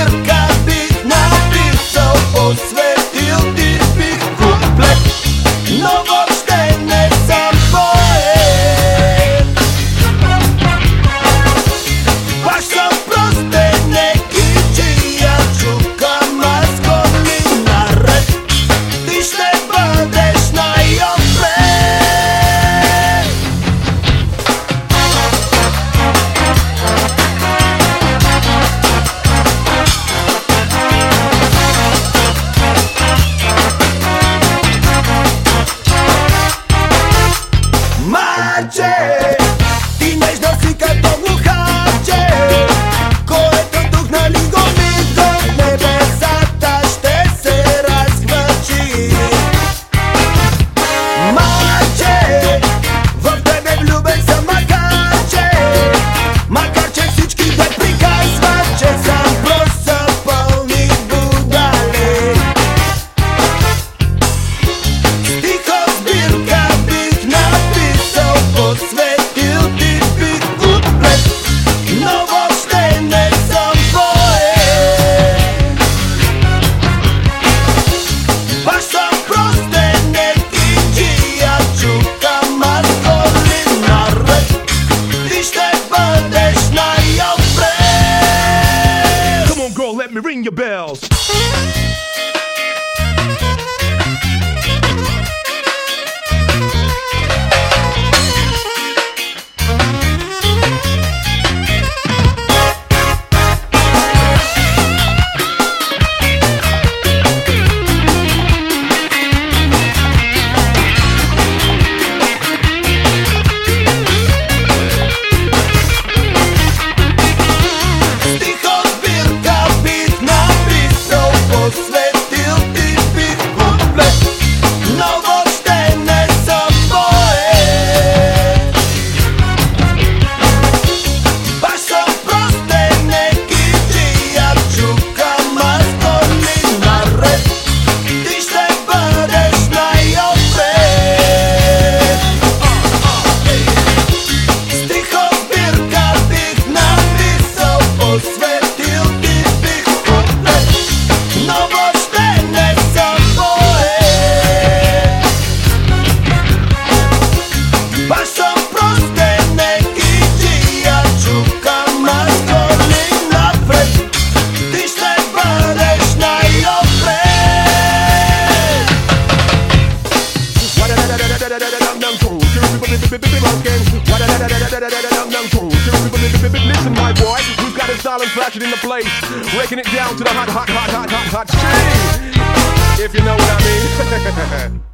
мир, как ring your bells. Listen, my boy, we've got a style and fashion in the place. Breaking it down to the hot, hot, hot, hot, hot, hot. If you know what I mean.